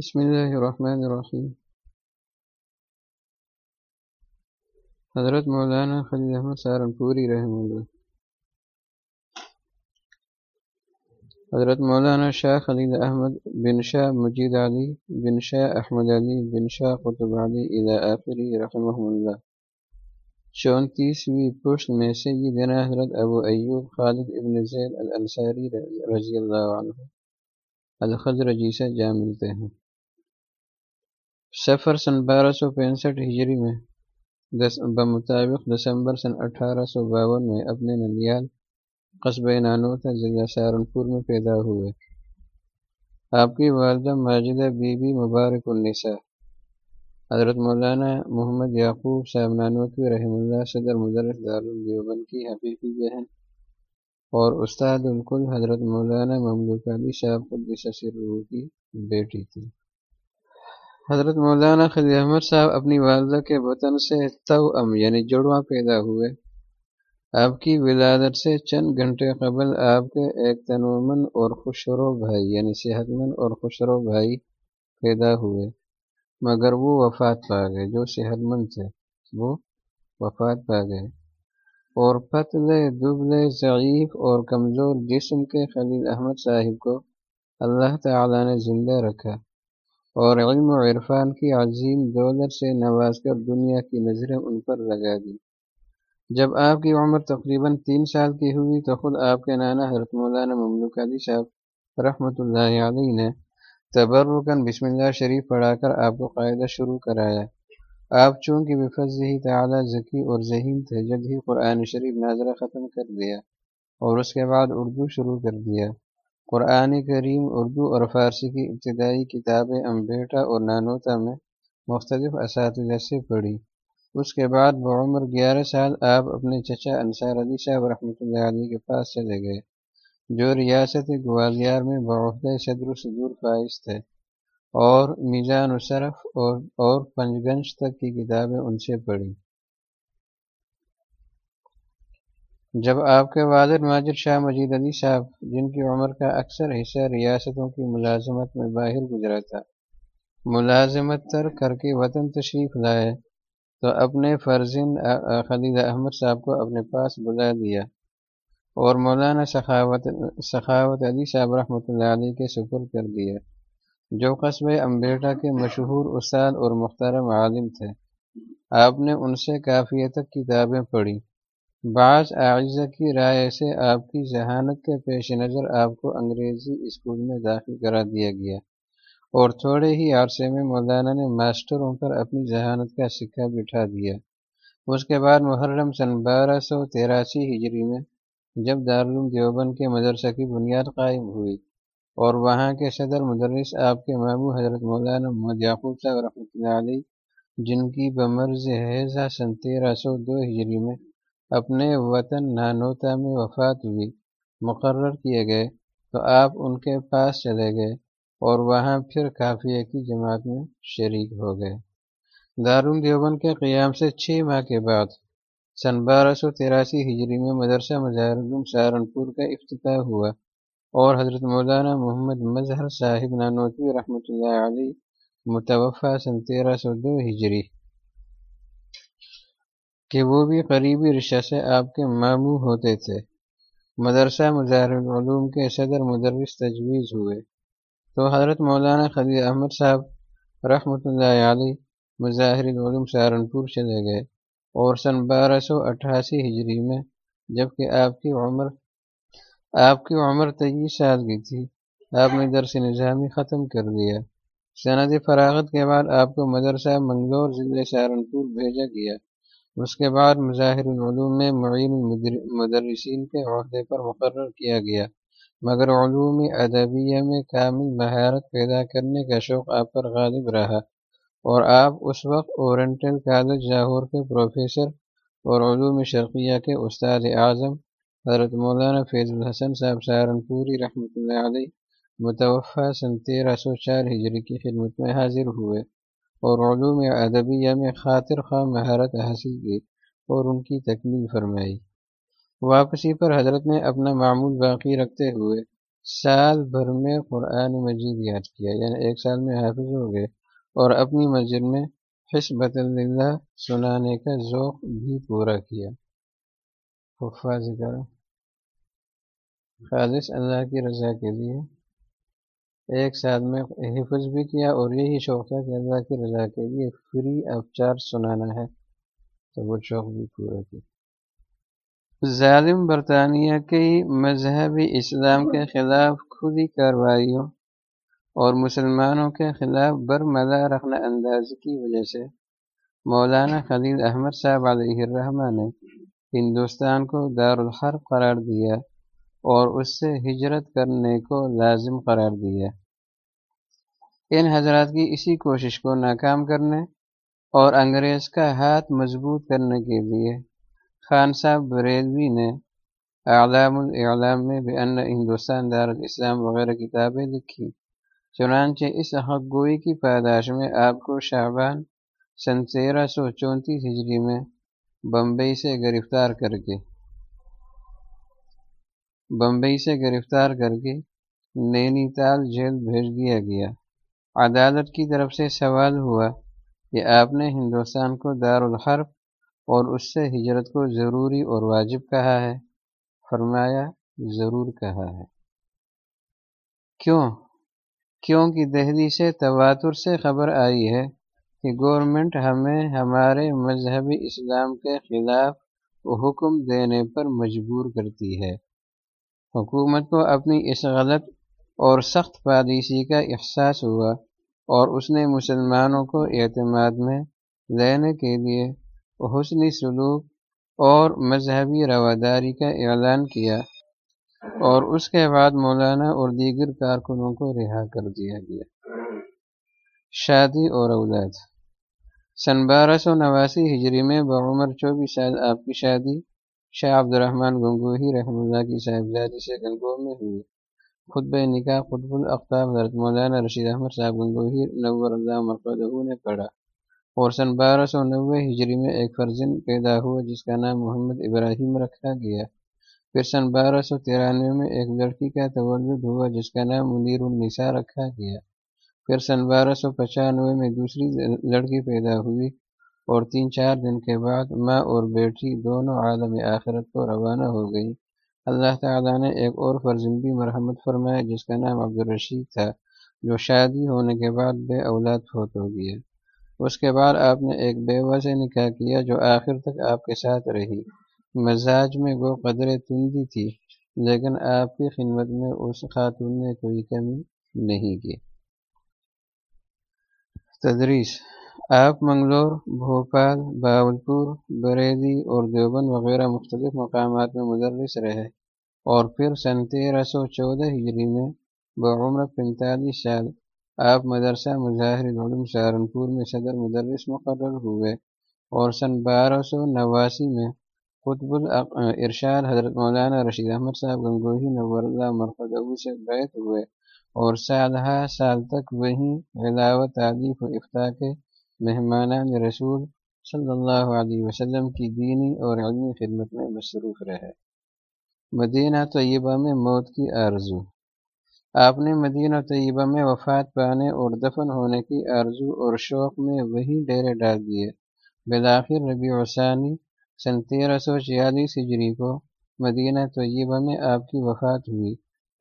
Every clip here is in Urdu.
بسم اللہ الرحمن الرحیم۔ حضرت مولانا خلیل احمد سہارنپوری رحم اللہ۔ حضرت مولانا شاہ خلیل احمد بن شاہ مجید علی بن شاہ احمد علی بن شاہ قطب علی اذا آخری رحمہ اللہ۔ چونتیسویں پشت میں سے یہ دینا حضرت ابو ایوب خالد ابن زید الانصاری رضی اللہ عنہ الخضرجی سے جا ملتے ہیں۔ سفر سن بارہ سو پینسٹھ ہجری میں بمطابق دسمبر سن اٹھارہ سو باون میں اپنے ننیال قصبہ نانوتا ضلع سہارنپور میں پیدا ہوئے۔ آپ کی والدہ ماجدہ بی بی مبارک النساء، حضرت مولانا محمد یعقوب صاحب نانوتوی رحم اللہ صدر مدرس دارالدیوبند کی حقیقی بہن اور استاد الکل حضرت مولانا مملوک علی صاحب قدس سر کی بیٹی تھی حضرت مولانا خلی احمد صاحب اپنی والدہ کے وطن سے تو ام یعنی جڑواں پیدا ہوئے۔ آپ کی ولادت سے چند گھنٹے قبل آپ کے ایک تنومن اور خوشرو بھائی یعنی صحت مند اور خوشرو بھائی پیدا ہوئے۔ مگر وہ وفات پا گئے، جو صحت مند تھے، وہ وفات پا گئے۔ اور پتلے، دبلے، ضعیف اور کمزور جسم کے خلیل احمد صاحب کو اللہ تعالی نے زندہ رکھا۔ اور علم و عرفان کی عظیم دولت سے نواز کر دنیا کی نظریں ان پر لگا دی۔ جب آپ کی عمر تقریباً تین سال کی ہوئی تو خود آپ کے نانا حضرت مولانا مملوک علی صاحب رحمۃ اللہ علیہ نے تبرکن بسم اللہ شریف پڑھا کر آپ کو قاعدہ شروع کرایا۔ آپ چونکہ بفظ ہی تعلیٰ ذکی اور ذہین تھے، جلد ہی قرآن شریف ناظرہ ختم کر دیا اور اس کے بعد اردو شروع کر دیا۔ قرآن کریم اردو اور فارسی کی ابتدائی کتابیں امبیٹا اور نانوتا میں مختلف اساتذہ سے پڑھی۔ اس کے بعد بعمر گیارہ سال آپ اپنے چچا انصار علی صاحب رحمۃ اللہ علیہ کے پاس چلے گئے، جو ریاست گوالیار میں بعہدۂ صدر صدور فائز تھے۔ اور میزان الصرف اور اور پنجگنج تک کی کتابیں ان سے پڑھی۔ جب آپ کے والد ماجد شاہ مجید علی صاحب، جن کی عمر کا اکثر حصہ ریاستوں کی ملازمت میں باہر گزرا تھا، ملازمت تر کر کے وطن تشریف لائے، تو اپنے فرزند خلید احمد صاحب کو اپنے پاس بلا دیا۔ اور مولانا سخاوت سخاوت علی صاحب رحمۃ اللہ علیہ کے سفر کر دیا۔ جو قصبے امبیٹا کے مشہور استاد اور محترم عالم تھے، آپ نے ان سے کافی تک کتابیں پڑھی۔ بعض اعزہ کی رائے سے آپ کی ذہانت کے پیش نظر آپ کو انگریزی اسکول میں داخل کرا دیا گیا اور تھوڑے ہی عرصے میں مولانا نے ماسٹروں پر اپنی ذہانت کا سکہ بٹھا دیا۔ اس کے بعد محرم سن بارہ سو تیراسی ہجری میں جب دارالعلوم دیوبند کے مدرسہ کی بنیاد قائم ہوئی اور وہاں کے صدر مدرس آپ کے مامو حضرت مولانا محمد یعقوب صاحب رحمۃ اللہ علیہ، جن کی بمرز حیضہ سن تیرہ سو دو ہجری میں اپنے وطن نانوتا میں وفات ہوئی مقرر کیے گئے، تو آپ ان کے پاس چلے گئے اور وہاں پھر کافی کی جماعت میں شریک ہو گئے۔ دارالدیوبند کے قیام سے چھ ماہ کے بعد سن بارہ سو تراسی ہجری میں مدرسہ مظاہر سہارنپور کا افتتاح ہوا اور حضرت مولانا محمد مظہر صاحب نانوتوی رحمۃ اللہ علیہ متوفہ سن تیرہ سو دو ہجری۔ کہ وہ بھی قریبی رشتہ سے آپ کے ماموں ہوتے تھے۔ مدرسہ مظاہر العلوم کے صدر مدرس تجویز ہوئے۔ تو حضرت مولانا خلیل احمد صاحب رحمۃ اللہ علیہ مظاہر العلوم سہارنپور چلے گئے اور سن بارہ سو اٹھاسی ہجری میں جبکہ آپ کی عمر، آپ کی عمر تیئیس سال کی تھی، آپ نے درس نظامی ختم کر دیا۔ سند فراغت کے بعد آپ کو مدرسہ منگلور ضلع سہارنپور بھیجا گیا۔ اس کے بعد مظاہر العلوم میں معین مدرسین کے عہدے پر مقرر کیا گیا۔ مگر علوم ادبیہ میں کامل مہارت پیدا کرنے کا شوق آپ پر غالب رہا۔ اور آپ اس وقت اورنٹل کالج لاہور کے پروفیسر اور علوم شرقیہ کے استاد اعظم حضرت مولانا فیض الحسن صاحب سہارنپوری رحمۃ اللہ علیہ متوفہ سن تیرہ سو چار ہجری کی خدمت میں حاضر ہوئے۔ اور علوم ادبیہ میں خاطر خواہ مہارت حاصل کی اور ان کی تکمیل فرمائی۔ واپسی پر حضرت نے اپنا معمول باقی رکھتے ہوئے سال بھر میں قرآن مجید یاد کیا یعنی ایک سال میں حافظ ہو گئے اور اپنی مسجد میں حسبت اللہ سنانے کا ذوق بھی پورا کیا۔ خالص اللہ کی رضا کے لیے۔ ایک ساتھ میں حفظ بھی کیا اور یہی شوق تھا کہ اللہ کی رضا کے لیے فری آف چارج سنانا ہے۔ تو وہ شوق بھی پورا کیا۔ ظالم برطانیہ کی مذہبی اسلام کے خلاف خودی کارروائیوں اور مسلمانوں کے خلاف برملا رکھنا اندازی کی وجہ سے مولانا خلیل احمد صاحب علیہ الرحمٰ نے ہندوستان کو دارالحرب قرار دیا اور اس سے ہجرت کرنے کو لازم قرار دیا۔ ان حضرات کی اسی کوشش کو ناکام کرنے اور انگریز کا ہاتھ مضبوط کرنے کے لیے، خان صاحب بریلوی نے اعلام الاعلام میں بھی ان ہندوستان دارالاسلام وغیرہ کتابیں لکھی۔ چنانچہ اس حق گوئی کی پاداش میں آپ کو شعبان سن تیرہ سو چونتیس ہجری میں بمبئی سے گرفتار کر کے، بمبئی سے گرفتار کر کے نینی تال جیل بھیج دیا گیا۔ عدالت کی طرف سے سوال ہوا کہ آپ نے ہندوستان کو دارالحرب اور اس سے ہجرت کو ضروری اور واجب کہا ہے؟ فرمایا، ضرور کہا ہے۔ کیوں؟ کیونکہ دہلی سے تواتر سے خبر آئی ہے کہ گورنمنٹ ہمیں ہمارے مذہبی اسلام کے خلاف حکم دینے پر مجبور کرتی ہے۔ حکومت کو اپنی اس غلط اور سخت پالیسی کا احساس ہوا اور اس نے مسلمانوں کو اعتماد میں لینے کے لیے حسنی سلوک اور مذہبی رواداری کا اعلان کیا اور اس کے بعد مولانا اور دیگر کارکنوں کو رہا کر دیا گیا۔ شادی اور اولاد۔ سن بارہ سو نواسی ہجری میں بعمر چوبیس سال آپ کی شادی شاہ عبد الرحمن گنگوہی رحم اللہ کی صاحبزادی سے گنگو میں ہوئی۔ خطب نکاح خطب القطاب حضرت مولانا رشید احمد صاحب گنگوہی نور اللہ مرکز نے پڑھا اور سن بارہ سو نوے ہجری میں ایک فرزن پیدا ہوا جس کا نام محمد ابراہیم رکھا گیا۔ پھر سن بارہ سو ترانوے میں ایک لڑکی کا تولد ہوا جس کا نام منیر النساء رکھا گیا۔ پھر سن بارہ سو پچانوے میں دوسری لڑکی پیدا ہوئی اور تین چار دن کے بعد ماں اور بیٹی دونوں عالم آخرت کو روانہ ہو گئی اللہ تعالیٰ نے ایک اور فرزن بھی مرحمت فرمایا جس کا نام عبدالرشید تھا، جو شادی ہونے کے بعد بے اولاد فوت ہو گیا اس کے بعد آپ نے ایک بیوہ سے نکاح کیا جو آخر تک آپ کے ساتھ رہی۔ مزاج میں وہ قدرے تندی تھی، لیکن آپ کی خدمت میں اس خاتون نے کوئی کمی نہیں کی۔ تدریس، آپ منگلور، بھوپال، باولپور، بریلی اور دیوبند وغیرہ مختلف مقامات میں مدرس رہے۔ اور پھر سن تیرہ سو چودہ ہجری میں بعمر پینتالیس سال آپ مدرسہ مظاہر العلوم سہارنپور میں صدر مدرس مقرر ہوئے اور سن بارہ سو نواسی میں قطب الارشاد حضرت مولانا رشید احمد صاحب گنگوہی نور اللہ مرکز سے بیت ہوئے اور سالہ سال تک وہیں علاوہ تعلیف و افتاح کے مہمان رسول صلی اللہ علیہ وسلم کی دینی اور علمی خدمت میں مصروف رہے۔ مدینہ طیبہ میں موت کی آرزو۔ آپ نے مدینہ طیبہ میں وفات پانے اور دفن ہونے کی آرزو اور شوق میں وہی ڈیرے ڈال دیے۔ بلاخر ربیع ثانی سن تیرہ سو چھیالیس ہجری کو مدینہ طیبہ میں آپ کی وفات ہوئی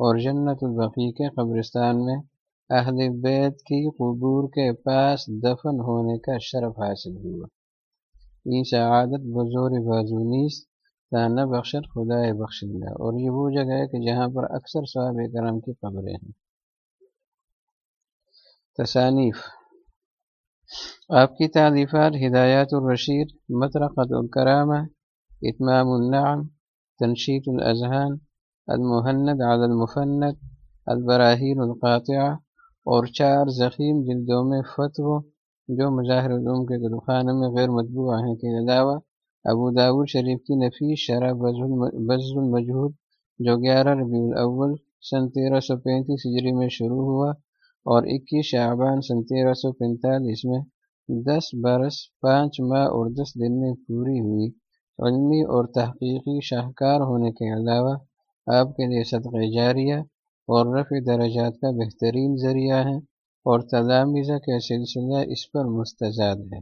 اور جنت البقی کے قبرستان میں اہل بیت کی قبور کے پاس دفن ہونے کا شرف حاصل ہوا۔ یہ سعادت بزور بازونیس تانا بخشت خدا بخش اور یہ وہ جگہ ہے کہ جہاں پر اکثر صحابہ کرم کی قبریں ہیں۔ تصانیف۔ آپ کی تعلیفات ہدایات الرشید مطرقت الکرامہ، اتمام النعم تنشیط الاذہان، المحند عاد المفنت البراہین القاطعہ، اور چار زخیم جلدوں میں فتو جو مظاہر علوم کے گلخانہ میں غیر مطبوع ہیں کے علاوہ ابو داود شریف کی نفیس شرح بزر المجہود جو گیارہ ربیع الاول سن تیرہ سو پینتیس ہجری میں شروع ہوا اور اکیس شعبان سن تیرہ سو پینتالیس میں دس برس پانچ ماہ اور دس دن میں پوری ہوئی۔ علمی اور تحقیقی شاہکار ہونے کے علاوہ آپ کے لیے صدقہ جاریہ اور رفع درجات کا بہترین ذریعہ ہے اور تلامزہ کا سلسلہ اس پر مستزاد ہے۔